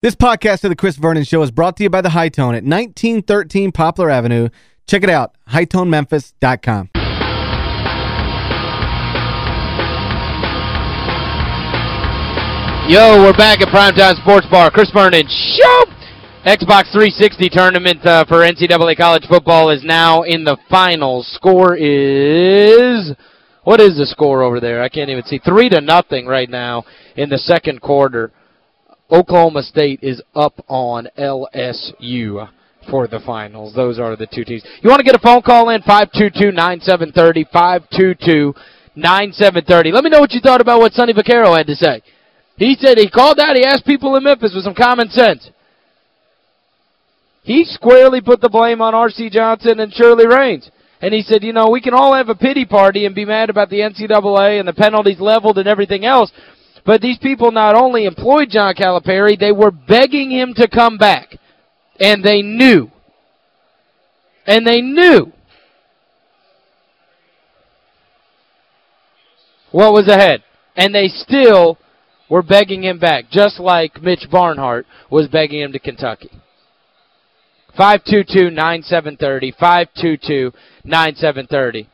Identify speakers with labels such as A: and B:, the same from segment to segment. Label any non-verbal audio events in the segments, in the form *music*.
A: This podcast of the Chris Vernon Show is brought to you by The Hi-Tone at 1913 Poplar Avenue. Check it out, hitonememphis.com.
B: Yo, we're back at Primetime Sports Bar. Chris Vernon Show! Xbox 360 tournament uh, for NCAA college football is now in the finals. Score is... What is the score over there? I can't even see. Three to nothing right now in the second quarter. Oklahoma State is up on LSU for the finals. Those are the two teams. You want to get a phone call in? 522-9730, 522-9730. Let me know what you thought about what Sonny Vaccaro had to say. He said he called out, he asked people in Memphis with some common sense. He squarely put the blame on R.C. Johnson and Shirley Raines. And he said, you know, we can all have a pity party and be mad about the NCAA and the penalties leveled and everything else, but these people not only employed John Calipari, they were begging him to come back. And they knew. And they knew. What was ahead. And they still were begging him back, just like Mitch Barnhart was begging him to Kentucky. 522-9730, 522-9730.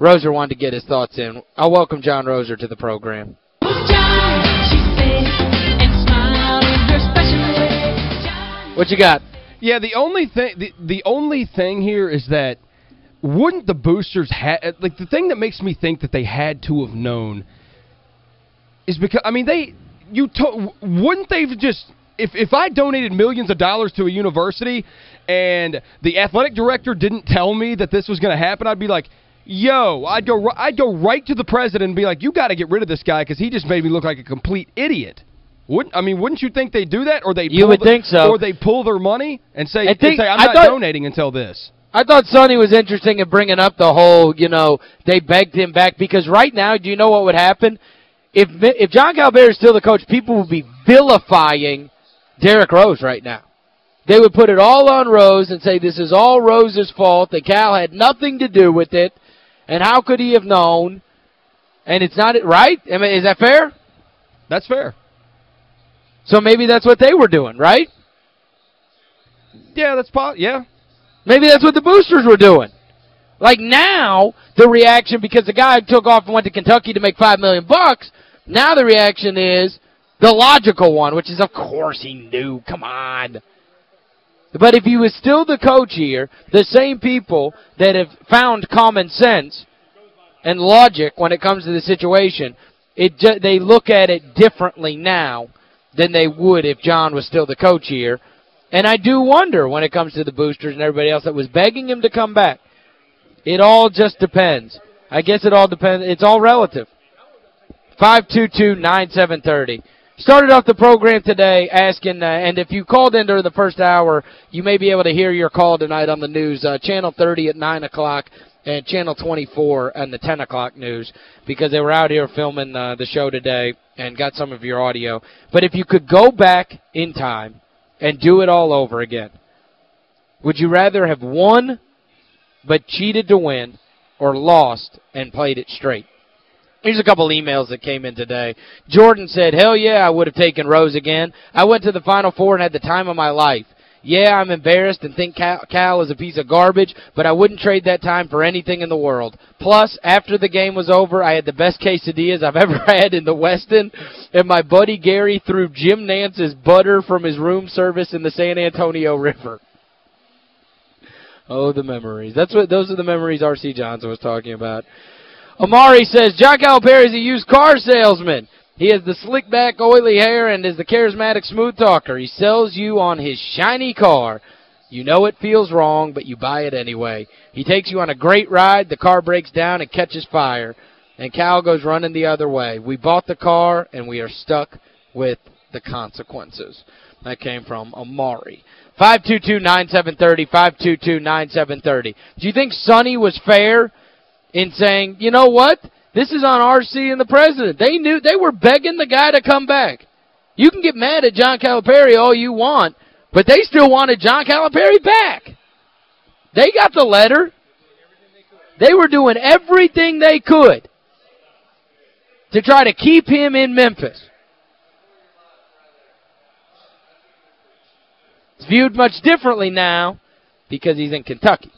B: Roser wanted to get his thoughts in. I welcome John Roser to the program. What you got?
C: Yeah, the only thing the, the only thing here is that wouldn't the boosters have like the thing that makes me think that they had to have known is because I mean they you wouldn't they have just if if I donated millions of dollars to a university and the athletic director didn't tell me that this was going to happen, I'd be like, "Yo, I'd go I'd go right to the president and be like, "You got to get rid of this guy cuz he just made me look like a complete idiot." Wouldn't I mean, wouldn't you think they do that or they
B: You would
C: the,
B: think so.
C: Or they pull their money and say,
B: I think,
C: say I'm
B: I
C: not
B: thought,
C: donating until this.
B: I thought Sonny was interesting in bringing up the whole, you know, they begged him back because right now, do you know what would happen? If if John Calipari is still the coach, people would be vilifying Derrick Rose right now. They would put it all on Rose and say this is all Rose's fault, that Cal had nothing to do with it, and how could he have known? And it's not, right? I mean, is that fair?
C: That's fair.
B: So maybe that's what they were doing, right?
C: Yeah, that's. Yeah.
B: Maybe that's what the boosters were doing. Like now, the reaction, because the guy took off and went to Kentucky to make 5 million bucks, now the reaction is the logical one, which is, of course he knew. Come on. But if he was still the coach here, the same people that have found common sense and logic when it comes to the situation, it they look at it differently now than they would if John was still the coach here. And I do wonder when it comes to the boosters and everybody else that was begging him to come back. It all just depends. I guess it all depends. It's all relative. 522-9730. Started off the program today asking, uh, and if you called in during the first hour, you may be able to hear your call tonight on the news. Uh, Channel 30 at 9 o'clock and Channel 24 and the 10 o'clock news because they were out here filming uh, the show today and got some of your audio. But if you could go back in time and do it all over again, would you rather have won but cheated to win or lost and played it straight? Here's a couple emails that came in today. Jordan said, hell yeah, I would have taken Rose again. I went to the Final Four and had the time of my life. Yeah, I'm embarrassed and think Cal, Cal is a piece of garbage, but I wouldn't trade that time for anything in the world. Plus, after the game was over, I had the best quesadillas I've *laughs* ever had in the Westin, and my buddy Gary threw Jim Nantz's butter from his room service in the San Antonio River. Oh, the memories. That's what Those are the memories R.C. Johnson was talking about. Amari says, John Calipari is a used car salesman. He has the slick back, oily hair and is the charismatic smooth talker. He sells you on his shiny car. You know it feels wrong, but you buy it anyway. He takes you on a great ride. The car breaks down and catches fire. And Cal goes running the other way. We bought the car, and we are stuck with the consequences. That came from Amari. 522-9730, 522-9730. Do you think Sonny was fair in saying, you know what? This is on RC and the president. They knew they were begging the guy to come back. You can get mad at John Calipari all you want, but they still wanted John Calipari back. They got the letter. They were doing everything they could to try to keep him in Memphis. It's viewed much differently now because he's in Kentucky.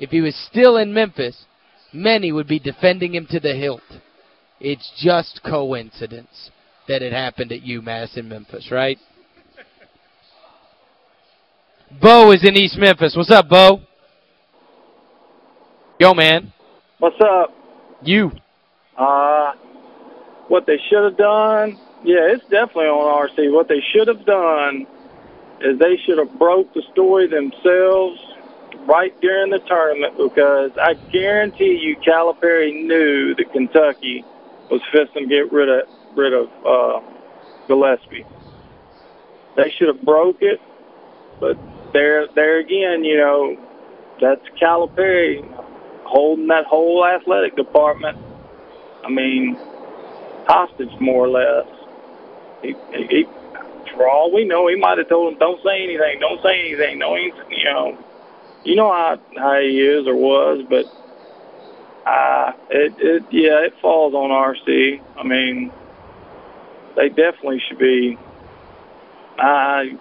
B: If he was still in Memphis, many would be defending him to the hilt. It's just coincidence that it happened at UMass in Memphis, right? Bo is in East Memphis. What's up, Bo? Yo, man.
D: What's up?
B: You.
D: Uh, what they should have done, yeah, it's definitely on RC. What they should have done is they should have broke the story themselves right during the tournament because I guarantee you Calipari knew that Kentucky was fisting to get rid of rid of uh, Gillispie. They should have broke it, but there there again, you know, that's Calipari holding that whole athletic department. I mean, hostage more or less. He, he, for all we know, he might have told him, "Don't say anything, don't say anything." He's, you know, you know how how he is or was, but uh, it it yeah, it falls on RC. I mean, they definitely should be. I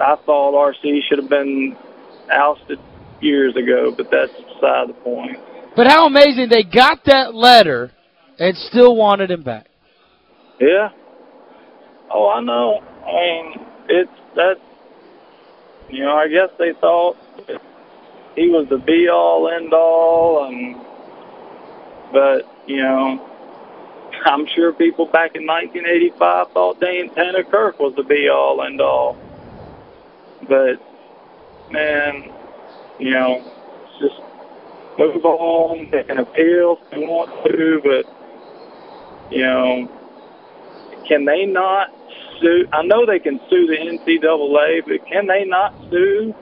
D: I thought RC should have been ousted years ago, but that's beside the point.
B: But how amazing they got that letter and still wanted him back.
D: Yeah. Oh, I know. I mean, it's that. You know, I guess they thought he was the be all end all, and um, but you know, I'm sure people back in 1985 thought Dane Tanner Kirk was the be all end all. But man, you know, just move on. They can appeal if they want to, but you know, can they not sue? I know they can sue the NCAA, but can they not sue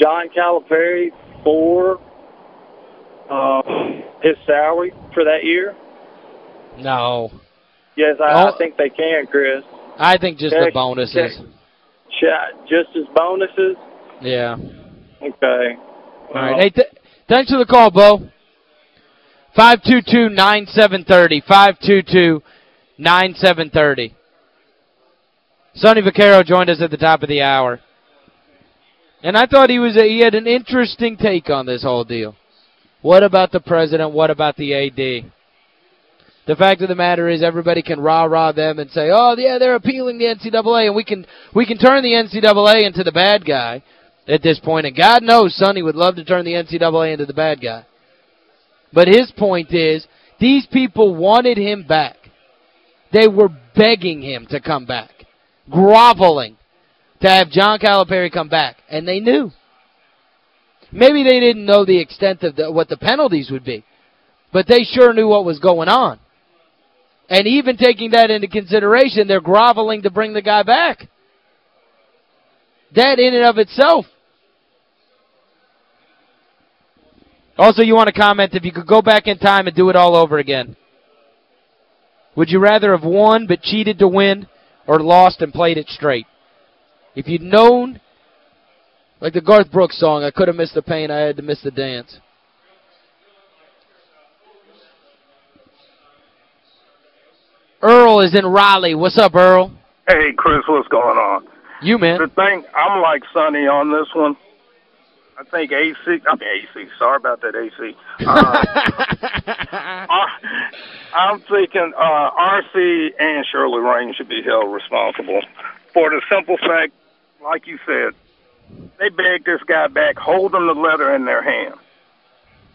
D: John Calipari for uh, his salary for that year?
B: No.
D: Yes, I,
B: Oh.
D: I think they can, Chris.
B: I think just
D: Check-
B: the bonuses.
D: check. Just as bonuses?
B: Yeah.
D: Okay.
B: All right. Hey, th thanks for the call, Bo. 522-9730. 522-9730. Sonny Vaccaro joined us at the top of the hour. And I thought he was a, he had an interesting take on this whole deal. What about the president? What about the AD? The fact of the matter is everybody can rah-rah them and say, oh, yeah, they're appealing the NCAA, and we can we can turn the NCAA into the bad guy at this point. And God knows Sonny would love to turn the NCAA into the bad guy. But his point is, these people wanted him back. They were begging him to come back, groveling to have John Calipari come back, and they knew. Maybe they didn't know the extent of the, what the penalties would be, but they sure knew what was going on. And even taking that into consideration, they're groveling to bring the guy back. That in and of itself. Also, you want to comment if you could go back in time and do it all over again. Would you rather have won but cheated to win or lost and played it straight? If you'd known, like the Garth Brooks song, I could have missed the pain, I had to miss the dance. Earl is in Raleigh. What's up, Earl?
E: Hey, Chris, what's going on?
B: You, man.
E: The thing, I'm like Sonny on this one. I think AC, I mean AC, sorry about that AC. Uh, *laughs* I, I'm thinking uh, RC and Shirley Raines should be held responsible for the simple fact, like you said, they begged this guy back, hold them the letter in their hand.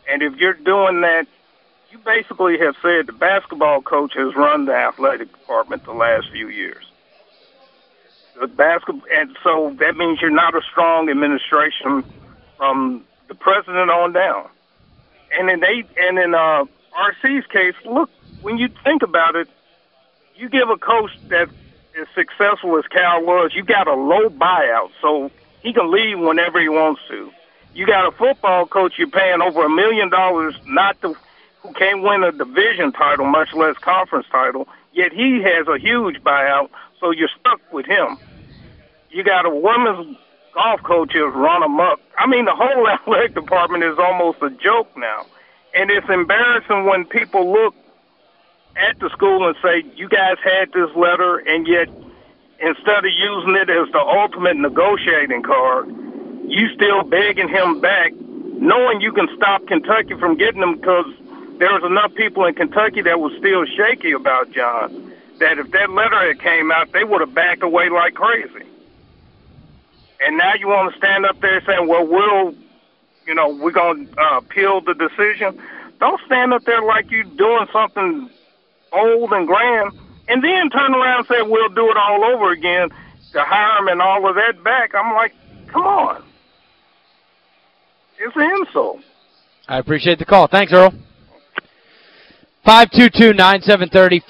E: And if you're doing that, you basically have said the basketball coach has run the athletic department the last few years. The basketball, and so that means you're not a strong administration from the president on down. And in they and in uh, RC's case, look when you think about it, you give a coach that as successful as Cal was, you got a low buyout, so he can leave whenever he wants to. You got a football coach you're paying over a million dollars not to who can't win a division title, much less conference title, yet he has a huge buyout, so you're stuck with him. You got a women's golf coach who's run amok. I mean, the whole *laughs* athletic department is almost a joke now. And it's embarrassing when people look at the school and say, you guys had this letter, and yet instead of using it as the ultimate negotiating card, you still begging him back, knowing you can stop Kentucky from getting him because there was enough people in Kentucky that was still shaky about John. That if that letter had came out, they would have backed away like crazy. And now you want to stand up there saying, "Well, we'll, you know, we're going to uh, appeal the decision." Don't stand up there like you're doing something old and grand, and then turn around and say, "We'll do it all over again." To hire him and all of that back, I'm like, come on. It's an insult.
B: I appreciate the call. Thanks, Earl. 522-9730,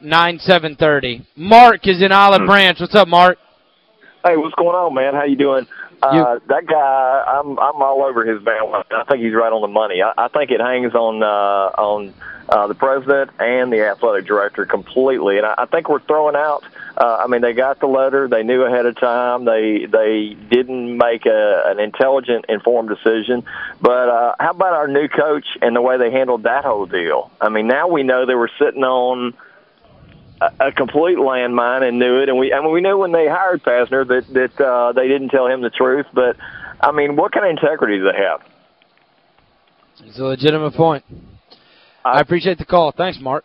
B: 522-9730. Mark is in Olive hmm. Branch. What's up, Mark?
F: Hey, what's going on, man? How you doing? Uh, that guy, I'm I'm all over his bandwagon. I think he's right on the money. I, I think it hangs on uh, on uh, the president and the athletic director completely. And I, I think we're throwing out. Uh, I mean, they got the letter. They knew ahead of time. They they didn't make a, an intelligent, informed decision. But uh, how about our new coach and the way they handled that whole deal? I mean, now we know they were sitting on a, complete landmine and knew it. And we, I mean, we knew when they hired Pastner that that uh, they didn't tell him the truth. But I mean, what kind of integrity do they have?
B: It's a legitimate point. I appreciate the call. Thanks, Mark.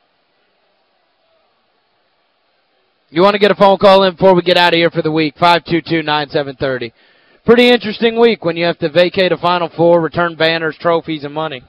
B: You want to get a phone call in before we get out of here for the week, 522-9730. Pretty interesting week when you have to vacate a Final Four, return banners, trophies, and money.